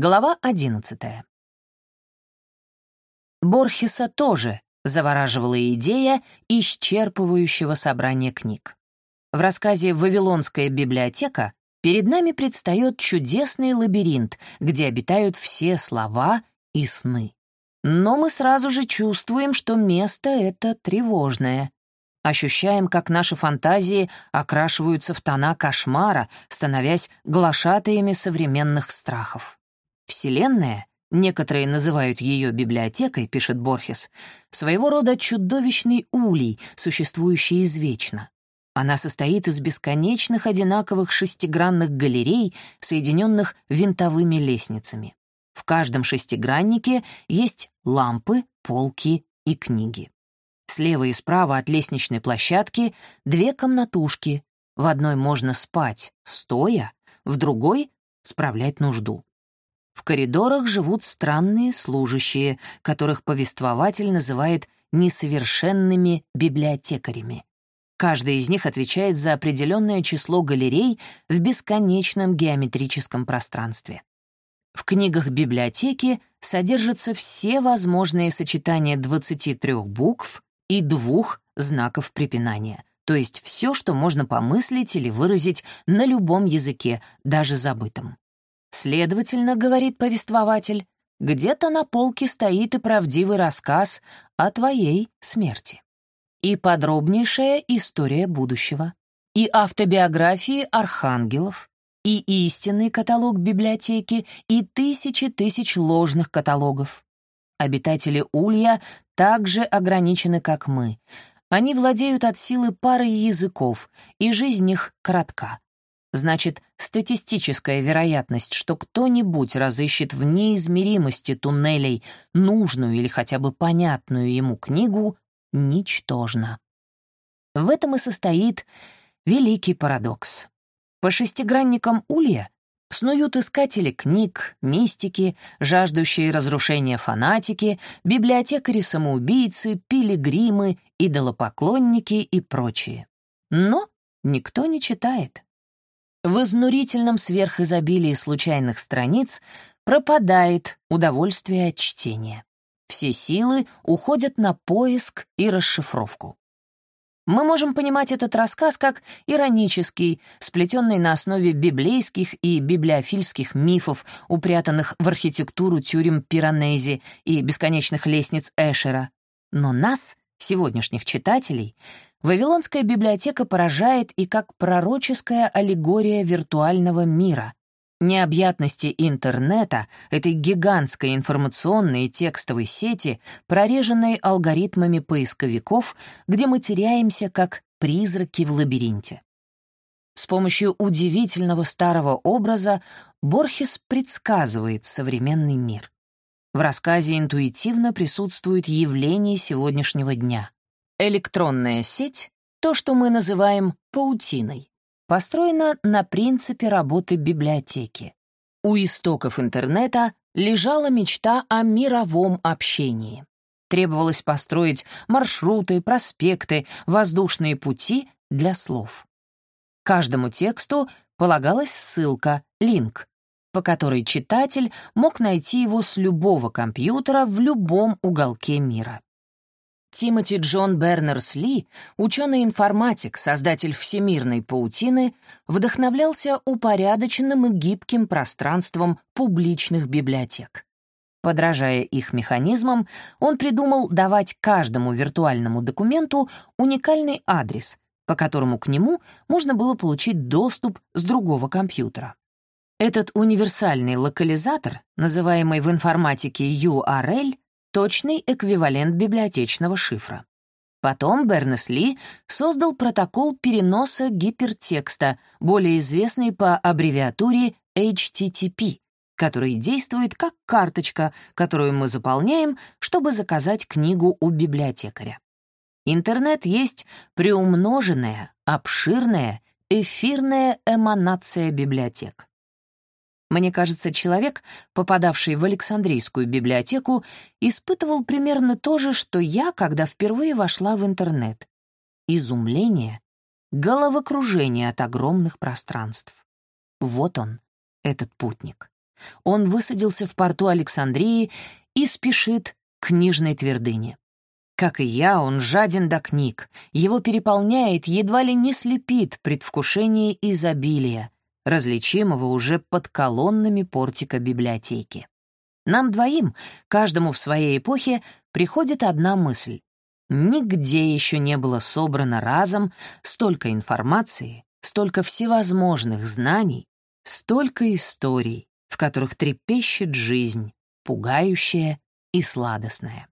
Глава 11. Борхеса тоже завораживала идея исчерпывающего собрания книг. В рассказе «Вавилонская библиотека» перед нами предстает чудесный лабиринт, где обитают все слова и сны. Но мы сразу же чувствуем, что место это тревожное. Ощущаем, как наши фантазии окрашиваются в тона кошмара, становясь глашатаями современных страхов. Вселенная, некоторые называют ее библиотекой, пишет Борхес, своего рода чудовищный улей, существующий извечно. Она состоит из бесконечных одинаковых шестигранных галерей, соединенных винтовыми лестницами. В каждом шестиграннике есть лампы, полки и книги. Слева и справа от лестничной площадки две комнатушки. В одной можно спать, стоя, в другой — справлять нужду. В коридорах живут странные служащие, которых повествователь называет несовершенными библиотекарями. Каждый из них отвечает за определенное число галерей в бесконечном геометрическом пространстве. В книгах библиотеки содержатся все возможные сочетания 23 букв и двух знаков препинания, то есть все, что можно помыслить или выразить на любом языке, даже забытом. Следовательно, говорит повествователь, где-то на полке стоит и правдивый рассказ о твоей смерти и подробнейшая история будущего, и автобиографии архангелов, и истинный каталог библиотеки, и тысячи тысяч ложных каталогов. Обитатели Улья также ограничены, как мы. Они владеют от силы парой языков, и жизнь их коротка. Значит, статистическая вероятность, что кто-нибудь разыщет в неизмеримости туннелей нужную или хотя бы понятную ему книгу, ничтожно. В этом и состоит великий парадокс. По шестигранникам улья снуют искатели книг, мистики, жаждущие разрушения фанатики, библиотекари-самоубийцы, пилигримы, идолопоклонники и прочие. Но никто не читает. В изнурительном сверхизобилии случайных страниц пропадает удовольствие от чтения. Все силы уходят на поиск и расшифровку. Мы можем понимать этот рассказ как иронический, сплетенный на основе библейских и библиофильских мифов, упрятанных в архитектуру тюрем Пиранези и бесконечных лестниц Эшера. Но нас, сегодняшних читателей, Вавилонская библиотека поражает и как пророческая аллегория виртуального мира, необъятности интернета, этой гигантской информационной и текстовой сети, прореженной алгоритмами поисковиков, где мы теряемся как призраки в лабиринте. С помощью удивительного старого образа Борхес предсказывает современный мир. В рассказе интуитивно присутствует явление сегодняшнего дня. Электронная сеть — то, что мы называем паутиной построена на принципе работы библиотеки. У истоков интернета лежала мечта о мировом общении. Требовалось построить маршруты, проспекты, воздушные пути для слов. Каждому тексту полагалась ссылка, линк, по которой читатель мог найти его с любого компьютера в любом уголке мира. Тимоти Джон Бернерс-Ли, ученый-информатик, создатель всемирной паутины, вдохновлялся упорядоченным и гибким пространством публичных библиотек. Подражая их механизмам, он придумал давать каждому виртуальному документу уникальный адрес, по которому к нему можно было получить доступ с другого компьютера. Этот универсальный локализатор, называемый в информатике URL, точный эквивалент библиотечного шифра. Потом Бернес-Ли создал протокол переноса гипертекста, более известный по аббревиатуре HTTP, который действует как карточка, которую мы заполняем, чтобы заказать книгу у библиотекаря. Интернет есть приумноженная, обширная, эфирная эманация библиотек. Мне кажется, человек, попадавший в Александрийскую библиотеку, испытывал примерно то же, что я, когда впервые вошла в интернет. Изумление, головокружение от огромных пространств. Вот он, этот путник. он высадился в порту Александрии и спешит к книжной твердыне. Как и я, он жаден до книг, его переполняет, едва ли не слепит предвкушение изобилия, различимого уже под колоннами портика библиотеки. Нам двоим, каждому в своей эпохе, приходит одна мысль. Нигде еще не было собрано разом столько информации, столько всевозможных знаний, столько историй, в которых трепещет жизнь, пугающая и сладостная.